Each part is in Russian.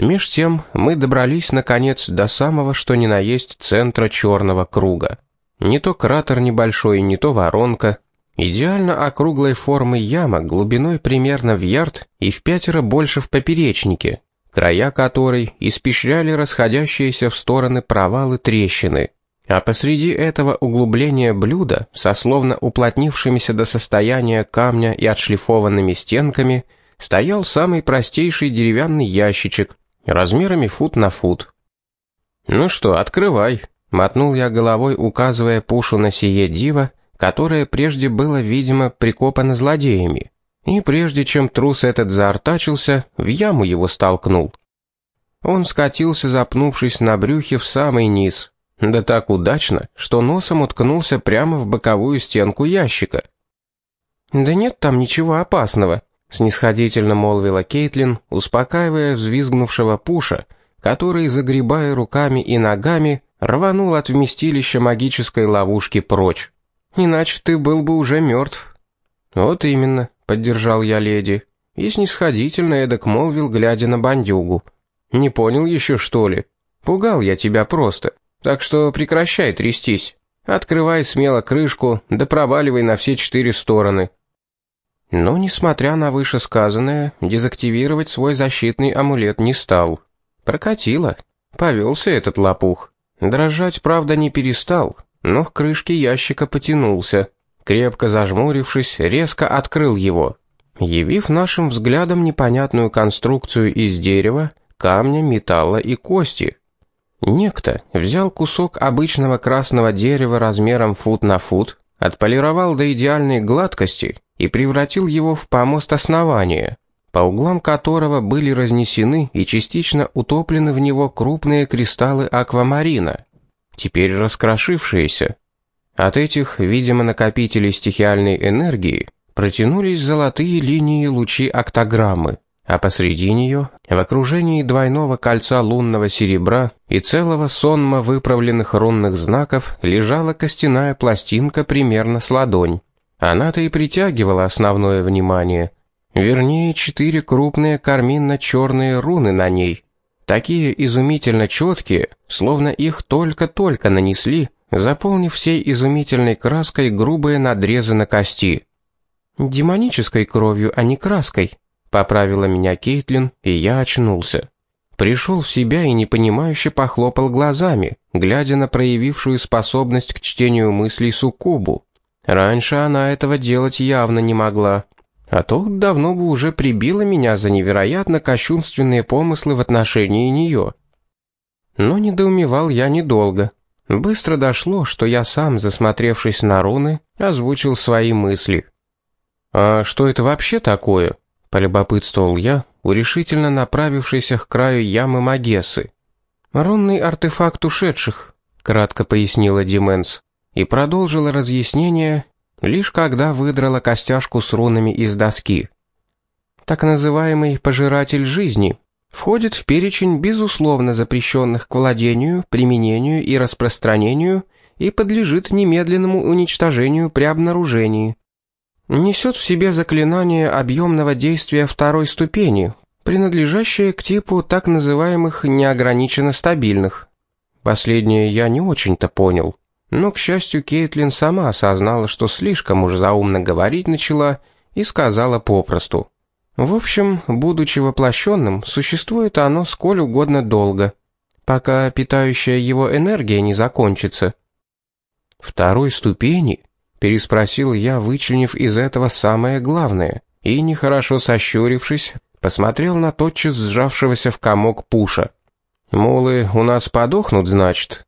Меж тем мы добрались, наконец, до самого что ни на есть центра черного круга. Не то кратер небольшой, не то воронка. Идеально округлой формы яма глубиной примерно в ярд и в пятеро больше в поперечнике, края которой испещряли расходящиеся в стороны провалы трещины. А посреди этого углубления блюда, со словно уплотнившимися до состояния камня и отшлифованными стенками, стоял самый простейший деревянный ящичек, размерами фут на фут. «Ну что, открывай», — мотнул я головой, указывая пушу на сие диво, которое прежде было, видимо, прикопано злодеями. И прежде чем трус этот заортачился, в яму его столкнул. Он скатился, запнувшись на брюхе в самый низ, да так удачно, что носом уткнулся прямо в боковую стенку ящика. «Да нет там ничего опасного», снисходительно молвила Кейтлин, успокаивая взвизгнувшего пуша, который, загребая руками и ногами, рванул от вместилища магической ловушки прочь. «Иначе ты был бы уже мертв». «Вот именно», — поддержал я леди, и снисходительно эдак молвил, глядя на бандюгу. «Не понял еще, что ли? Пугал я тебя просто, так что прекращай трястись. Открывай смело крышку, да проваливай на все четыре стороны». Но, несмотря на вышесказанное, дезактивировать свой защитный амулет не стал. Прокатило. Повелся этот лопух. Дрожать, правда, не перестал, но к крышке ящика потянулся. Крепко зажмурившись, резко открыл его, явив нашим взглядом непонятную конструкцию из дерева, камня, металла и кости. Некто взял кусок обычного красного дерева размером фут на фут, отполировал до идеальной гладкости и превратил его в помост основания, по углам которого были разнесены и частично утоплены в него крупные кристаллы аквамарина, теперь раскрошившиеся. От этих, видимо, накопителей стихиальной энергии протянулись золотые линии лучи октограммы, а посреди нее, в окружении двойного кольца лунного серебра и целого сонма выправленных рунных знаков, лежала костяная пластинка примерно с ладонь. Она-то и притягивала основное внимание. Вернее, четыре крупные карминно-черные руны на ней. Такие изумительно четкие, словно их только-только нанесли, заполнив всей изумительной краской грубые надрезы на кости. «Демонической кровью, а не краской», — поправила меня Кейтлин, и я очнулся. Пришел в себя и непонимающе похлопал глазами, глядя на проявившую способность к чтению мыслей суккубу. Раньше она этого делать явно не могла. А то давно бы уже прибила меня за невероятно кощунственные помыслы в отношении нее. Но недоумевал я недолго. Быстро дошло, что я сам, засмотревшись на руны, озвучил свои мысли. «А что это вообще такое?» — полюбопытствовал я, урешительно направившийся к краю ямы Магессы. «Рунный артефакт ушедших», — кратко пояснила Дименс и продолжила разъяснение, лишь когда выдрала костяшку с рунами из доски. Так называемый «пожиратель жизни» входит в перечень безусловно запрещенных к владению, применению и распространению и подлежит немедленному уничтожению при обнаружении. Несет в себе заклинание объемного действия второй ступени, принадлежащее к типу так называемых неограниченно стабильных. Последнее я не очень-то понял. Но, к счастью, Кейтлин сама осознала, что слишком уж заумно говорить начала, и сказала попросту. В общем, будучи воплощенным, существует оно сколь угодно долго, пока питающая его энергия не закончится. «Второй ступени?» — переспросил я, вычленив из этого самое главное, и, нехорошо сощурившись, посмотрел на тотчас сжавшегося в комок пуша. «Мулы у нас подохнут, значит?»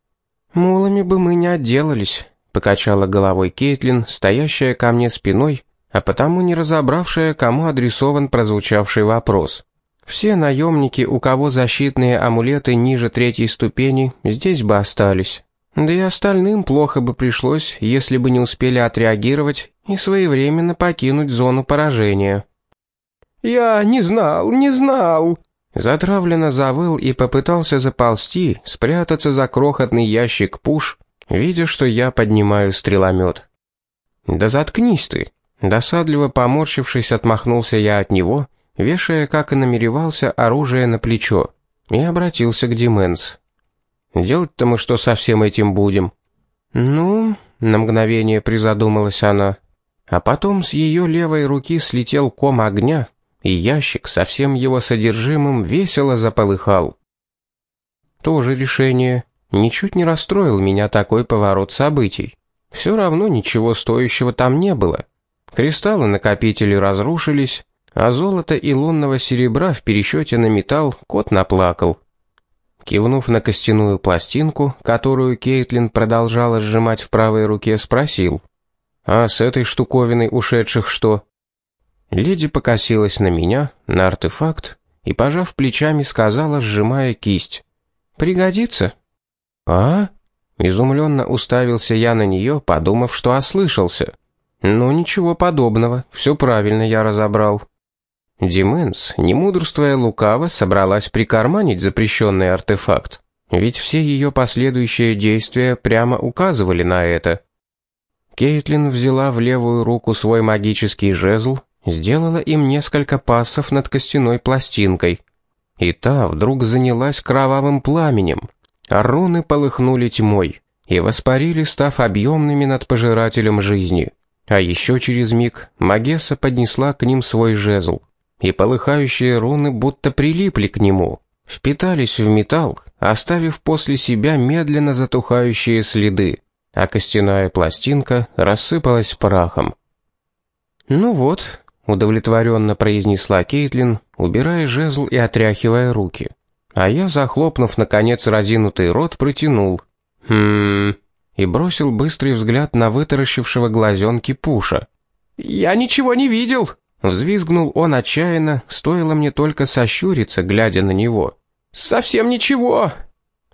«Мулами бы мы не отделались», — покачала головой Кейтлин, стоящая ко мне спиной, а потому не разобравшая, кому адресован прозвучавший вопрос. «Все наемники, у кого защитные амулеты ниже третьей ступени, здесь бы остались. Да и остальным плохо бы пришлось, если бы не успели отреагировать и своевременно покинуть зону поражения». «Я не знал, не знал», Затравленно завыл и попытался заползти, спрятаться за крохотный ящик пуш, видя, что я поднимаю стреломет. «Да заткнись ты!» Досадливо поморщившись, отмахнулся я от него, вешая, как и намеревался, оружие на плечо. и обратился к Дименс. «Делать-то мы что со всем этим будем?» «Ну...» — на мгновение призадумалась она. А потом с ее левой руки слетел ком огня, и ящик со всем его содержимым весело заполыхал. Тоже решение. Ничуть не расстроил меня такой поворот событий. Все равно ничего стоящего там не было. Кристаллы-накопители разрушились, а золото и лунного серебра в пересчете на металл кот наплакал. Кивнув на костяную пластинку, которую Кейтлин продолжала сжимать в правой руке, спросил. «А с этой штуковиной ушедших что?» Леди покосилась на меня, на артефакт, и, пожав плечами, сказала, сжимая кисть. «Пригодится?» «А?» Изумленно уставился я на нее, подумав, что ослышался. «Ну, ничего подобного, все правильно я разобрал». Дименс, не мудрствуя лукаво, собралась прикарманить запрещенный артефакт. Ведь все ее последующие действия прямо указывали на это. Кейтлин взяла в левую руку свой магический жезл, сделала им несколько пассов над костяной пластинкой. И та вдруг занялась кровавым пламенем, а руны полыхнули тьмой и воспарили, став объемными над пожирателем жизни. А еще через миг Магесса поднесла к ним свой жезл и полыхающие руны будто прилипли к нему, впитались в металл, оставив после себя медленно затухающие следы, а костяная пластинка рассыпалась прахом. «Ну вот», — удовлетворенно произнесла Кейтлин, убирая жезл и отряхивая руки. А я, захлопнув, наконец, разинутый рот, протянул. «Хм...» и бросил быстрый взгляд на вытаращившего глазенки Пуша. «Я ничего не видел!» Взвизгнул он отчаянно, стоило мне только сощуриться, глядя на него. «Совсем ничего!»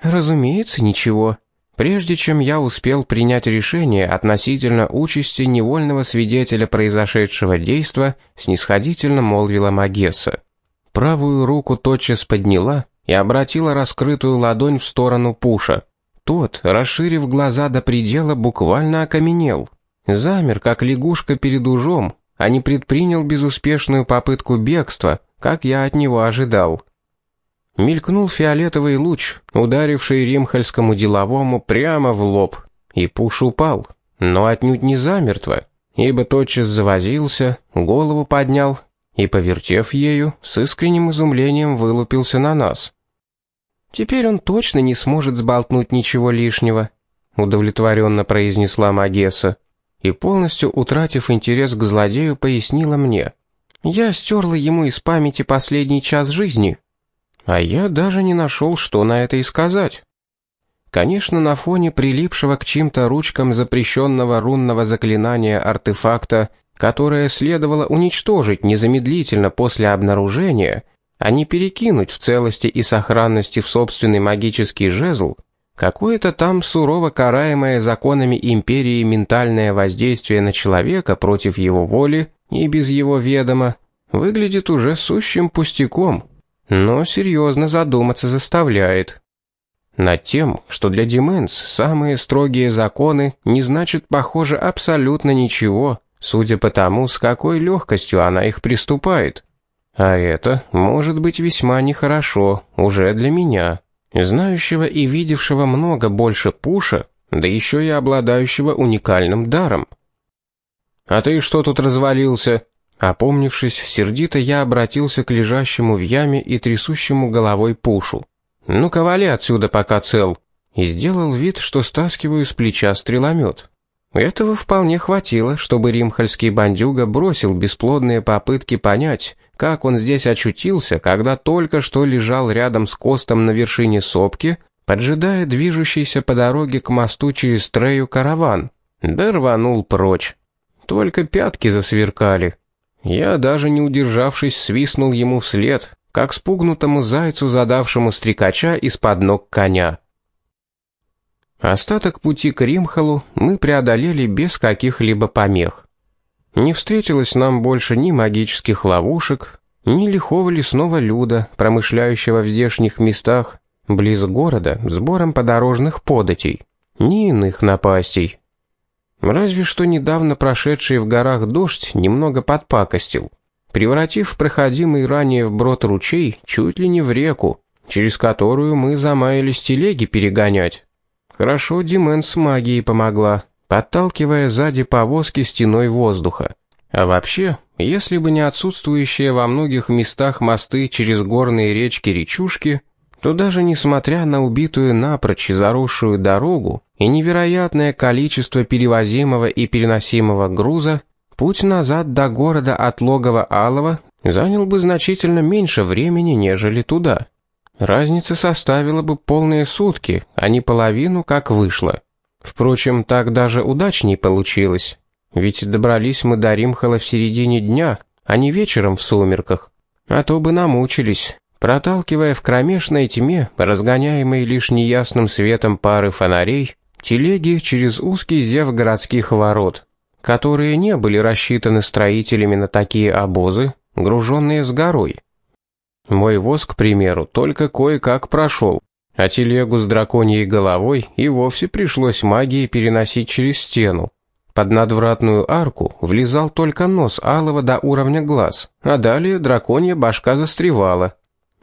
«Разумеется, ничего. Прежде чем я успел принять решение относительно участи невольного свидетеля произошедшего действа, снисходительно молвила Магесса. Правую руку тотчас подняла и обратила раскрытую ладонь в сторону Пуша. Тот, расширив глаза до предела, буквально окаменел. Замер, как лягушка перед ужом, а не предпринял безуспешную попытку бегства, как я от него ожидал. Мелькнул фиолетовый луч, ударивший римхальскому деловому прямо в лоб, и пуш упал, но отнюдь не замертво, ибо тотчас завозился, голову поднял и, повертев ею, с искренним изумлением вылупился на нас. «Теперь он точно не сможет сболтнуть ничего лишнего», удовлетворенно произнесла Магесса и, полностью утратив интерес к злодею, пояснила мне. «Я стерла ему из памяти последний час жизни». А я даже не нашел, что на это и сказать. Конечно, на фоне прилипшего к чьим-то ручкам запрещенного рунного заклинания артефакта, которое следовало уничтожить незамедлительно после обнаружения, а не перекинуть в целости и сохранности в собственный магический жезл, Какое-то там сурово караемое законами империи ментальное воздействие на человека против его воли и без его ведома выглядит уже сущим пустяком, но серьезно задуматься заставляет. Над тем, что для Дименс самые строгие законы не значат, похоже, абсолютно ничего, судя по тому, с какой легкостью она их приступает. А это может быть весьма нехорошо уже для меня знающего и видевшего много больше Пуша, да еще и обладающего уникальным даром. «А ты что тут развалился?» Опомнившись, сердито я обратился к лежащему в яме и трясущему головой Пушу. «Ну-ка, вали отсюда, пока цел!» И сделал вид, что стаскиваю с плеча стреломет. Этого вполне хватило, чтобы римхальский бандюга бросил бесплодные попытки понять, как он здесь очутился, когда только что лежал рядом с Костом на вершине сопки, поджидая движущийся по дороге к мосту через Трею караван. Да рванул прочь. Только пятки засверкали. Я, даже не удержавшись, свистнул ему вслед, как спугнутому зайцу, задавшему стрекача из-под ног коня. Остаток пути к Римхалу мы преодолели без каких-либо помех. Не встретилось нам больше ни магических ловушек, ни лихого лесного люда, промышляющего в здешних местах, близ города, сбором подорожных податей, ни иных напастей. Разве что недавно прошедший в горах дождь немного подпакостил, превратив проходимый ранее вброд ручей чуть ли не в реку, через которую мы замаялись телеги перегонять. Хорошо Димен с магией помогла, подталкивая сзади повозки стеной воздуха. А вообще, если бы не отсутствующие во многих местах мосты через горные речки-речушки, то даже несмотря на убитую напрочь и заросшую дорогу и невероятное количество перевозимого и переносимого груза, путь назад до города от логова Алова занял бы значительно меньше времени, нежели туда. Разница составила бы полные сутки, а не половину, как вышло. Впрочем, так даже удачней получилось. Ведь добрались мы до Римхала в середине дня, а не вечером в сумерках. А то бы намучились, проталкивая в кромешной тьме, разгоняемой лишь неясным светом пары фонарей, телеги через узкий зев городских ворот, которые не были рассчитаны строителями на такие обозы, груженные с горой. Мой воз, к примеру, только кое-как прошел, а телегу с драконьей головой и вовсе пришлось магией переносить через стену. Под надвратную арку влезал только нос алого до уровня глаз, а далее драконья башка застревала.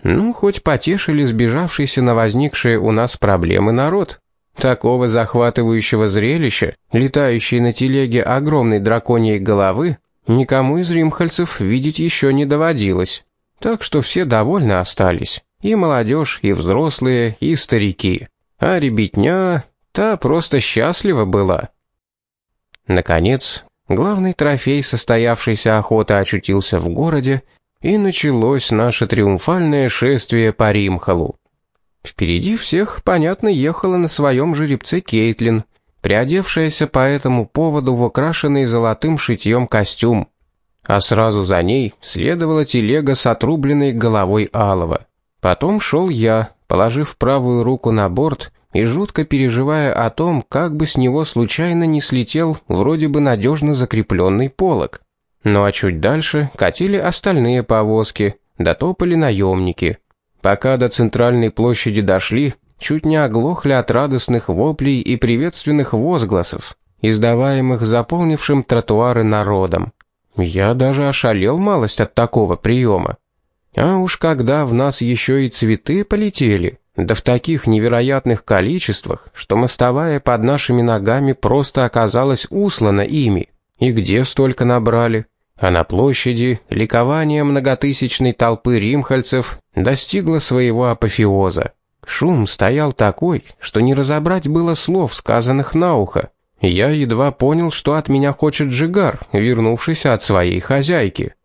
Ну, хоть потешили сбежавшийся на возникшие у нас проблемы народ. Такого захватывающего зрелища, летающей на телеге огромной драконьей головы, никому из римхальцев видеть еще не доводилось. Так что все довольны остались. И молодежь, и взрослые, и старики. А ребятня, та просто счастлива была. Наконец, главный трофей состоявшейся охоты очутился в городе, и началось наше триумфальное шествие по Римхалу. Впереди всех, понятно, ехала на своем жеребце Кейтлин, приодевшаяся по этому поводу в украшенный золотым шитьем костюм. А сразу за ней следовала телега с отрубленной головой Алова. Потом шел я, положив правую руку на борт и жутко переживая о том, как бы с него случайно не слетел вроде бы надежно закрепленный полог. Ну а чуть дальше катили остальные повозки, дотопали наемники. Пока до центральной площади дошли, чуть не оглохли от радостных воплей и приветственных возгласов, издаваемых заполнившим тротуары народом. Я даже ошалел малость от такого приема. А уж когда в нас еще и цветы полетели, да в таких невероятных количествах, что мостовая под нашими ногами просто оказалась услана ими. И где столько набрали? А на площади ликование многотысячной толпы римхальцев достигло своего апофеоза. Шум стоял такой, что не разобрать было слов, сказанных на ухо. Я едва понял, что от меня хочет Джигар, вернувшийся от своей хозяйки.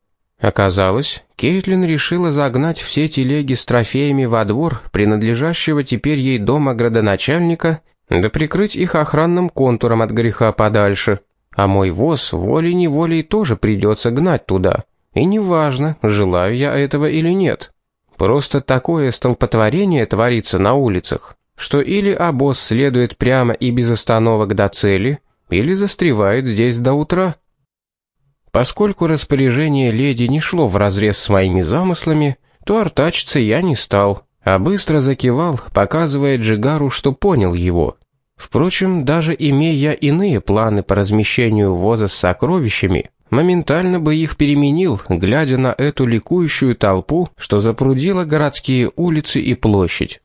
Оказалось, Кейтлин решила загнать все телеги с трофеями во двор, принадлежащего теперь ей дома градоначальника, да прикрыть их охранным контуром от греха подальше. А мой воз волей-неволей тоже придется гнать туда. И неважно, желаю я этого или нет. Просто такое столпотворение творится на улицах, что или обоз следует прямо и без остановок до цели, или застревает здесь до утра. Поскольку распоряжение леди не шло вразрез с моими замыслами, то артачиться я не стал, а быстро закивал, показывая Джигару, что понял его. Впрочем, даже имея иные планы по размещению воза с сокровищами, моментально бы их переменил, глядя на эту ликующую толпу, что запрудила городские улицы и площадь.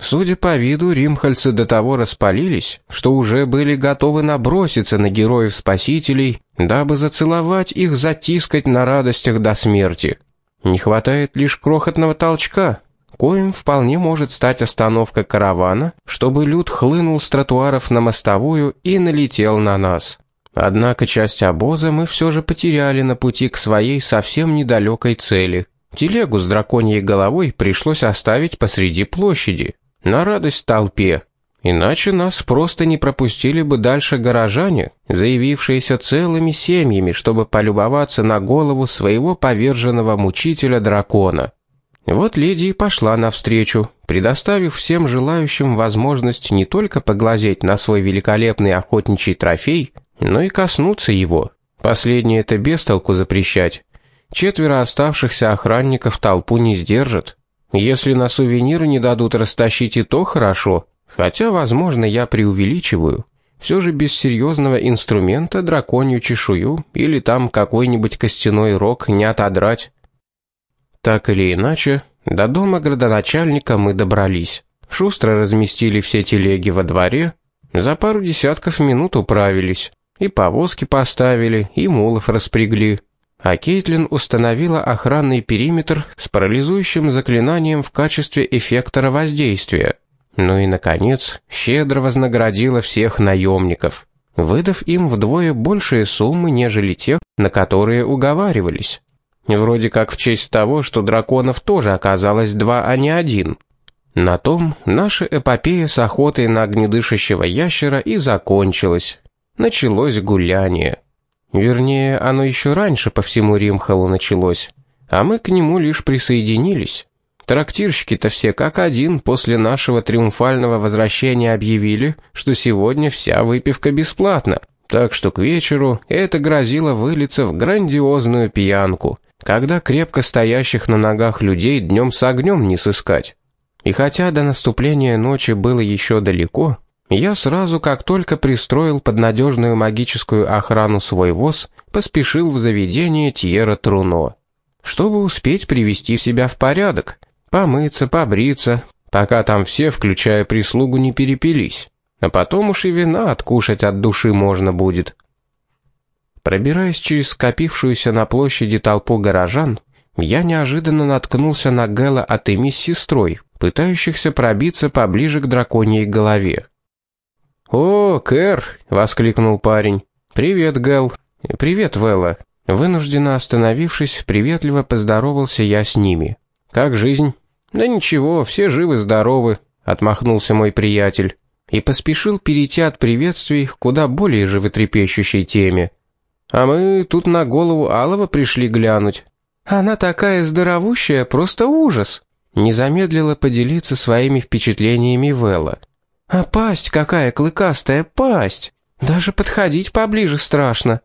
Судя по виду, римхальцы до того распалились, что уже были готовы наброситься на героев-спасителей, дабы зацеловать их, затискать на радостях до смерти. Не хватает лишь крохотного толчка, коим вполне может стать остановка каравана, чтобы люд хлынул с тротуаров на мостовую и налетел на нас. Однако часть обоза мы все же потеряли на пути к своей совсем недалекой цели. Телегу с драконьей головой пришлось оставить посреди площади. На радость толпе. Иначе нас просто не пропустили бы дальше горожане, заявившиеся целыми семьями, чтобы полюбоваться на голову своего поверженного мучителя дракона. Вот леди и пошла навстречу, предоставив всем желающим возможность не только поглазеть на свой великолепный охотничий трофей, но и коснуться его. Последнее это без толку запрещать. Четверо оставшихся охранников толпу не сдержат. Если на сувениры не дадут растащить и то хорошо, хотя, возможно, я преувеличиваю. Все же без серьезного инструмента драконью чешую или там какой-нибудь костяной рог не отодрать. Так или иначе, До дома градоначальника мы добрались. Шустро разместили все телеги во дворе, за пару десятков минут управились. И повозки поставили, и мулов распрягли. А Кейтлин установила охранный периметр с парализующим заклинанием в качестве эффектора воздействия. Ну и, наконец, щедро вознаградила всех наемников, выдав им вдвое большие суммы, нежели тех, на которые уговаривались. Вроде как в честь того, что драконов тоже оказалось два, а не один. На том наша эпопея с охотой на огнедышащего ящера и закончилась. Началось гуляние. Вернее, оно еще раньше по всему Римхалу началось, а мы к нему лишь присоединились. Трактирщики-то все как один после нашего триумфального возвращения объявили, что сегодня вся выпивка бесплатна. Так что к вечеру это грозило вылиться в грандиозную пьянку, когда крепко стоящих на ногах людей днем с огнем не сыскать. И хотя до наступления ночи было еще далеко, я сразу, как только пристроил под надежную магическую охрану свой воз, поспешил в заведение Тьера Труно, чтобы успеть привести себя в порядок, помыться, побриться, пока там все, включая прислугу, не перепились. А потом уж и вина откушать от души можно будет. Пробираясь через скопившуюся на площади толпу горожан, я неожиданно наткнулся на Гэла от Эми с сестрой, пытающихся пробиться поближе к драконьей голове. «О, Кэр!» — воскликнул парень. «Привет, Гэл!» «Привет, Вэлла!» Вынужденно остановившись, приветливо поздоровался я с ними. «Как жизнь?» «Да ничего, все живы-здоровы», — отмахнулся мой приятель. И поспешил перейти от приветствий к куда более животрепещущей теме. «А мы тут на голову Алова пришли глянуть. Она такая здоровущая, просто ужас!» Не замедлила поделиться своими впечатлениями Вэлла. «А пасть какая клыкастая пасть! Даже подходить поближе страшно!»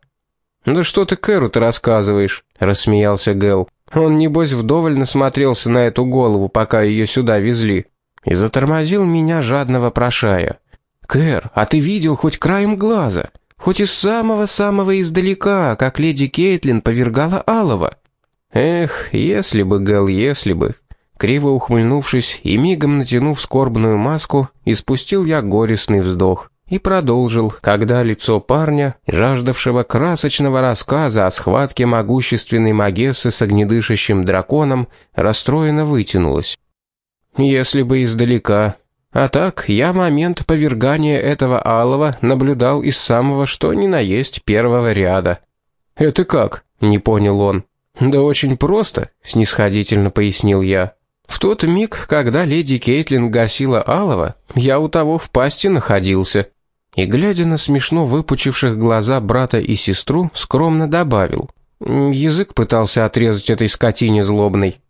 «Да что ты Кэру-то рассказываешь?» — рассмеялся Гэл. «Он, небось, вдоволь насмотрелся на эту голову, пока ее сюда везли». И затормозил меня, жадно вопрошая. «Кэр, а ты видел хоть краем глаза? Хоть из самого-самого издалека, как леди Кейтлин повергала Алова?» «Эх, если бы, Гэл, если бы. Криво ухмыльнувшись и мигом натянув скорбную маску, испустил я горестный вздох и продолжил, когда лицо парня, жаждавшего красочного рассказа о схватке могущественной Магессы с огнедышащим драконом, расстроенно вытянулось. «Если бы издалека. А так, я момент повергания этого алого наблюдал из самого что ни на есть первого ряда». «Это как?» — не понял он. «Да очень просто», — снисходительно пояснил я. В тот миг, когда леди Кейтлин гасила Алова, я у того в пасти находился. И, глядя на смешно выпучивших глаза брата и сестру, скромно добавил. Язык пытался отрезать этой скотине злобной.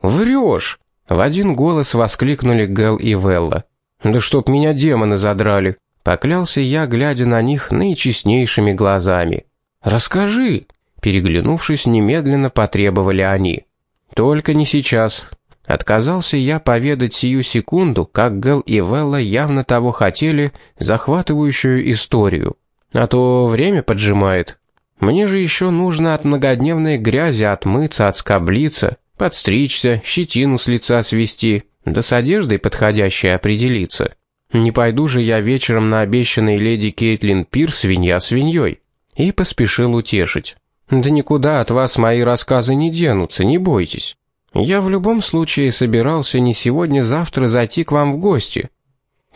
«Врешь!» — в один голос воскликнули Гэл и Велла. «Да чтоб меня демоны задрали!» — поклялся я, глядя на них наичестнейшими глазами. «Расскажи!» — переглянувшись, немедленно потребовали они. «Только не сейчас», Отказался я поведать сию секунду, как Гэл и Велла явно того хотели, захватывающую историю. А то время поджимает. Мне же еще нужно от многодневной грязи отмыться, отскоблиться, подстричься, щетину с лица свести, да с одеждой подходящей определиться. Не пойду же я вечером на обещанный леди Кейтлин пир свинья свиньей. И поспешил утешить. Да никуда от вас мои рассказы не денутся, не бойтесь. Я в любом случае собирался не сегодня-завтра зайти к вам в гости.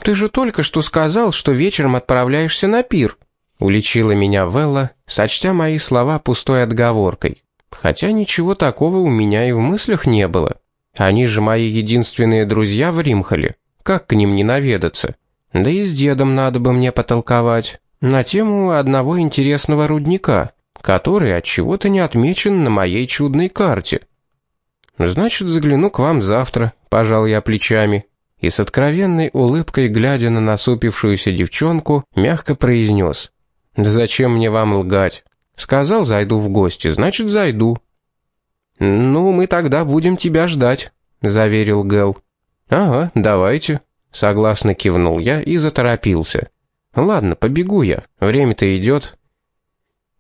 Ты же только что сказал, что вечером отправляешься на пир. Уличила меня Велла, сочтя мои слова пустой отговоркой. Хотя ничего такого у меня и в мыслях не было. Они же мои единственные друзья в Римхале. Как к ним не наведаться? Да и с дедом надо бы мне потолковать. На тему одного интересного рудника, который от чего-то не отмечен на моей чудной карте. «Значит, загляну к вам завтра», — пожал я плечами. И с откровенной улыбкой, глядя на насупившуюся девчонку, мягко произнес. «Да зачем мне вам лгать? Сказал, зайду в гости, значит, зайду». «Ну, мы тогда будем тебя ждать», — заверил Гэл. «Ага, давайте», — согласно кивнул я и заторопился. «Ладно, побегу я, время-то идет».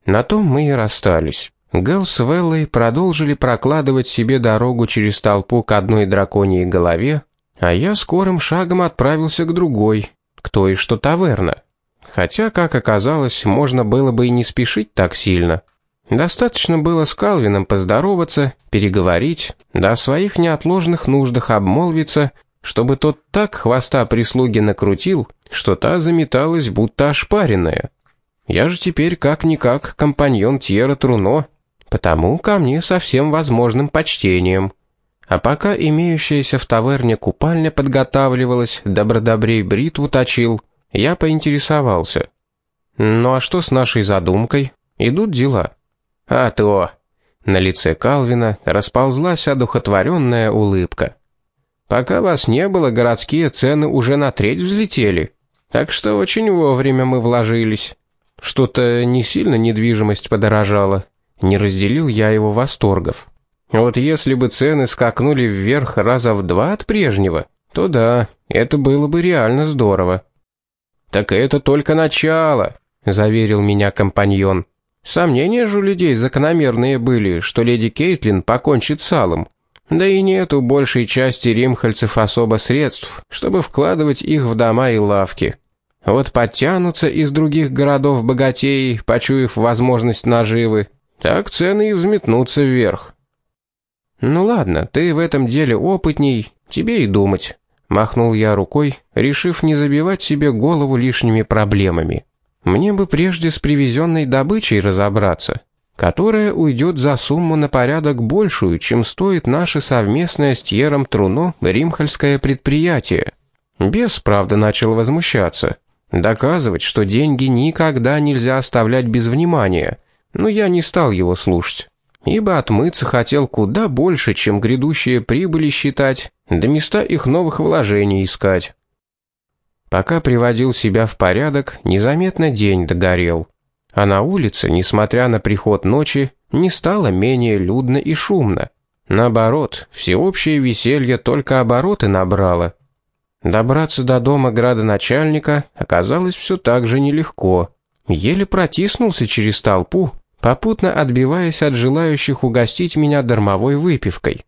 На том мы и расстались. Гэл с Веллой продолжили прокладывать себе дорогу через толпу к одной драконьей голове, а я скорым шагом отправился к другой, к той, что таверна. Хотя, как оказалось, можно было бы и не спешить так сильно. Достаточно было с Калвином поздороваться, переговорить, да о своих неотложных нуждах обмолвиться, чтобы тот так хвоста прислуги накрутил, что та заметалась, будто ошпаренная. Я же теперь как-никак компаньон Тьера Труно, потому ко мне со всем возможным почтением. А пока имеющаяся в таверне купальня подготавливалась, добродобрей бритву точил, я поинтересовался. «Ну а что с нашей задумкой? Идут дела?» «А то!» На лице Калвина расползлась одухотворенная улыбка. «Пока вас не было, городские цены уже на треть взлетели, так что очень вовремя мы вложились. Что-то не сильно недвижимость подорожала. Не разделил я его восторгов. Вот если бы цены скакнули вверх раза в два от прежнего, то да, это было бы реально здорово. «Так это только начало», — заверил меня компаньон. Сомнения же у людей закономерные были, что леди Кейтлин покончит с Алым. Да и нет у большей части римхальцев особо средств, чтобы вкладывать их в дома и лавки. Вот подтянутся из других городов богатеи, почуяв возможность наживы, так цены и взметнутся вверх. «Ну ладно, ты в этом деле опытней, тебе и думать», — махнул я рукой, решив не забивать себе голову лишними проблемами. Мне бы прежде с привезенной добычей разобраться, которая уйдет за сумму на порядок большую, чем стоит наше совместное с Тьером Труно римхальское предприятие. Бес, правда, начал возмущаться. Доказывать, что деньги никогда нельзя оставлять без внимания, но я не стал его слушать. Ибо отмыться хотел куда больше, чем грядущие прибыли считать, да места их новых вложений искать. Пока приводил себя в порядок, незаметно день догорел. А на улице, несмотря на приход ночи, не стало менее людно и шумно. Наоборот, всеобщее веселье только обороты набрало. Добраться до дома градоначальника оказалось все так же нелегко. Еле протиснулся через толпу, попутно отбиваясь от желающих угостить меня дармовой выпивкой.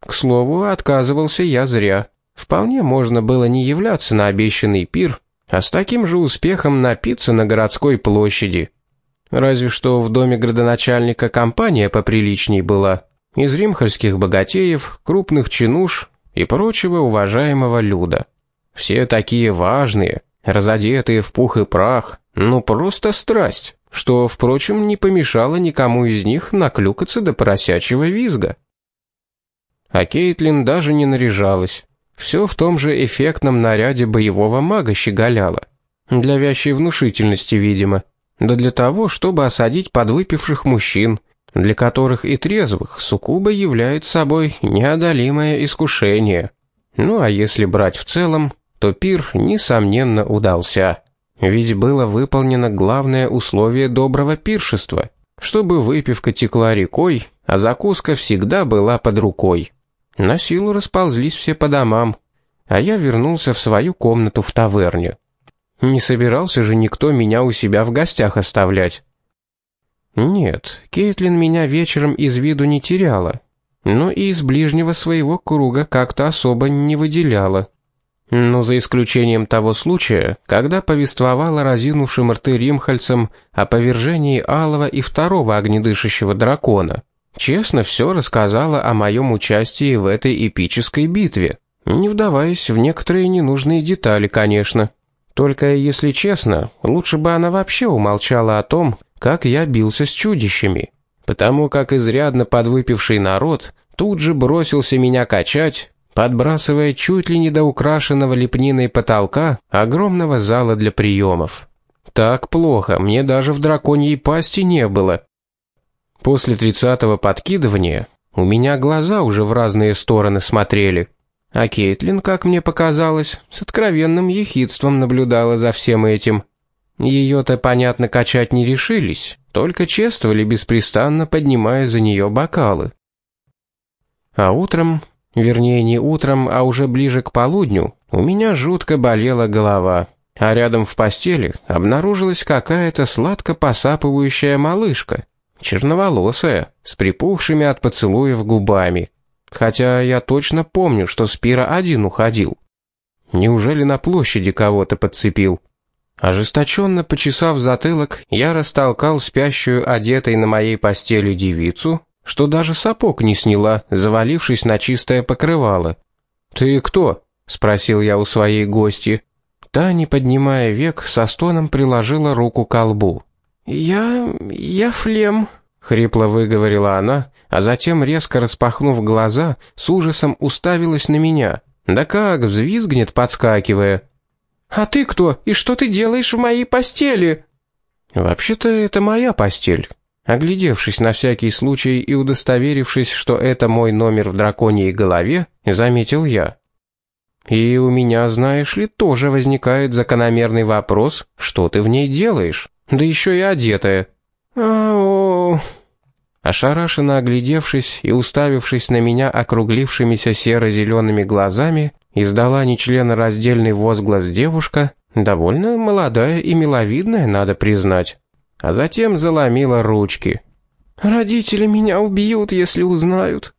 К слову, отказывался я зря. Вполне можно было не являться на обещанный пир, а с таким же успехом напиться на городской площади. Разве что в доме градоначальника компания поприличней была. Из римхальских богатеев, крупных чинуш и прочего уважаемого люда. Все такие важные, разодетые в пух и прах, ну просто страсть, что, впрочем, не помешало никому из них наклюкаться до поросячьего визга. А Кейтлин даже не наряжалась. Все в том же эффектном наряде боевого мага щеголяла. Для вящей внушительности, видимо. Да для того, чтобы осадить подвыпивших мужчин, для которых и трезвых суккуба является собой неодолимое искушение. Ну а если брать в целом, то пир, несомненно, удался. Ведь было выполнено главное условие доброго пиршества, чтобы выпивка текла рекой, а закуска всегда была под рукой. На силу расползлись все по домам, а я вернулся в свою комнату в таверне. Не собирался же никто меня у себя в гостях оставлять. Нет, Кейтлин меня вечером из виду не теряла, но и из ближнего своего круга как-то особо не выделяла. Но за исключением того случая, когда повествовала разинувшим рты римхальцам о повержении алого и второго огнедышащего дракона — Честно все рассказала о моем участии в этой эпической битве, не вдаваясь в некоторые ненужные детали, конечно. Только, если честно, лучше бы она вообще умолчала о том, как я бился с чудищами, потому как изрядно подвыпивший народ тут же бросился меня качать, подбрасывая чуть ли не до украшенного лепниной потолка огромного зала для приемов. Так плохо, мне даже в драконьей пасти не было. После тридцатого подкидывания у меня глаза уже в разные стороны смотрели, а Кейтлин, как мне показалось, с откровенным ехидством наблюдала за всем этим. Ее-то, понятно, качать не решились, только чествовали беспрестанно, поднимая за нее бокалы. А утром, вернее не утром, а уже ближе к полудню, у меня жутко болела голова, а рядом в постели обнаружилась какая-то сладко посапывающая малышка — черноволосая, с припухшими от поцелуев губами. Хотя я точно помню, что Спира один уходил. Неужели на площади кого-то подцепил? Ожесточенно почесав затылок, я растолкал спящую одетой на моей постели девицу, что даже сапог не сняла, завалившись на чистое покрывало. «Ты кто?» — спросил я у своей гости. Та, не поднимая век, со стоном приложила руку к колбу. «Я... я Флем», — хрипло выговорила она, а затем, резко распахнув глаза, с ужасом уставилась на меня. Да как взвизгнет, подскакивая. «А ты кто? И что ты делаешь в моей постели?» «Вообще-то это моя постель». Оглядевшись на всякий случай и удостоверившись, что это мой номер в драконьей голове, заметил я. И у меня, знаешь ли, тоже возникает закономерный вопрос, что ты в ней делаешь, да еще и одетая. «Ау...» Ошарашенно оглядевшись и уставившись на меня округлившимися серо-зелеными глазами, издала нечленораздельный возглас девушка, довольно молодая и миловидная, надо признать. А затем заломила ручки. «Родители меня убьют, если узнают».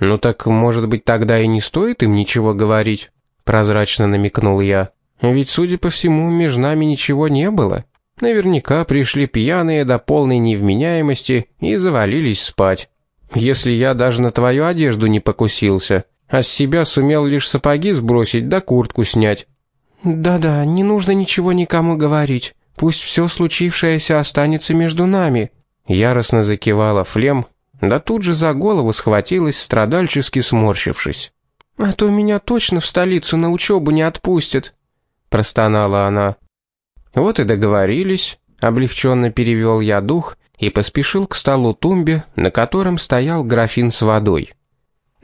«Ну так, может быть, тогда и не стоит им ничего говорить?» Прозрачно намекнул я. «Ведь, судя по всему, между нами ничего не было». Наверняка пришли пьяные до полной невменяемости и завалились спать. Если я даже на твою одежду не покусился, а с себя сумел лишь сапоги сбросить да куртку снять. Да-да, не нужно ничего никому говорить. Пусть все случившееся останется между нами. Яростно закивала Флем, да тут же за голову схватилась, страдальчески сморщившись. А то меня точно в столицу на учебу не отпустят, простонала она. Вот и договорились, облегченно перевел я дух и поспешил к столу-тумбе, на котором стоял графин с водой.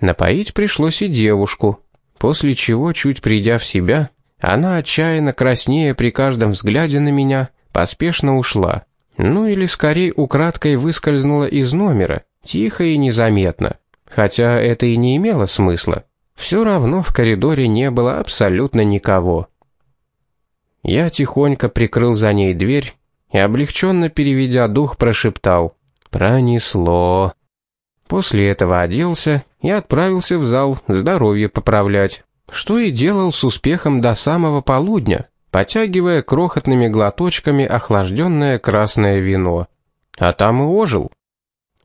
Напоить пришлось и девушку, после чего, чуть придя в себя, она, отчаянно краснея при каждом взгляде на меня, поспешно ушла. Ну или скорее украдкой выскользнула из номера, тихо и незаметно. Хотя это и не имело смысла. Все равно в коридоре не было абсолютно никого. Я тихонько прикрыл за ней дверь и, облегченно переведя дух, прошептал «Пронесло». После этого оделся и отправился в зал здоровье поправлять, что и делал с успехом до самого полудня, потягивая крохотными глоточками охлажденное красное вино. А там и ожил.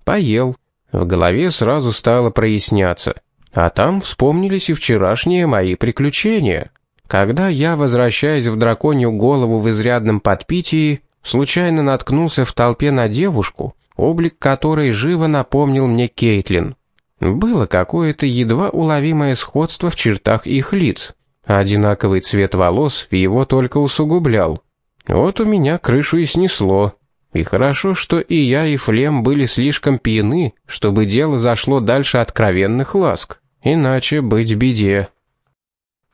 Поел. В голове сразу стало проясняться. А там вспомнились и вчерашние мои приключения. Когда я, возвращаясь в драконью голову в изрядном подпитии, случайно наткнулся в толпе на девушку, облик которой живо напомнил мне Кейтлин. Было какое-то едва уловимое сходство в чертах их лиц. Одинаковый цвет волос его только усугублял. Вот у меня крышу и снесло. И хорошо, что и я, и Флем были слишком пьяны, чтобы дело зашло дальше откровенных ласк. Иначе быть беде.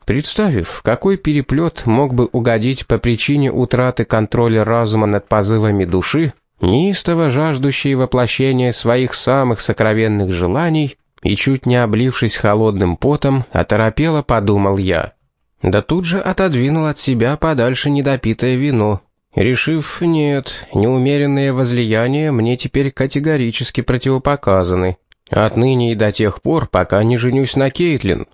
Представив, какой переплет мог бы угодить по причине утраты контроля разума над позывами души, неистово жаждущей воплощения своих самых сокровенных желаний, и чуть не облившись холодным потом, оторопело подумал я. Да тут же отодвинул от себя подальше недопитое вино, решив, нет, неумеренные возлияния мне теперь категорически противопоказаны. Отныне и до тех пор, пока не женюсь на Кейтлин,